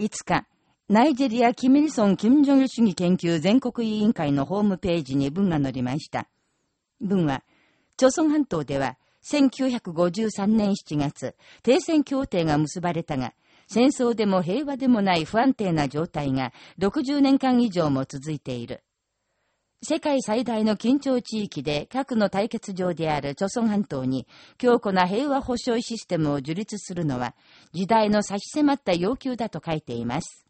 5日、ナイジェリア・キミリソン・キム・ジョン主義研究全国委員会のホームページに文が載りました。文は、朝鮮半島では、1953年7月、停戦協定が結ばれたが、戦争でも平和でもない不安定な状態が60年間以上も続いている。世界最大の緊張地域で核の対決場である朝鮮半島に強固な平和保障システムを樹立するのは時代の差し迫った要求だと書いています。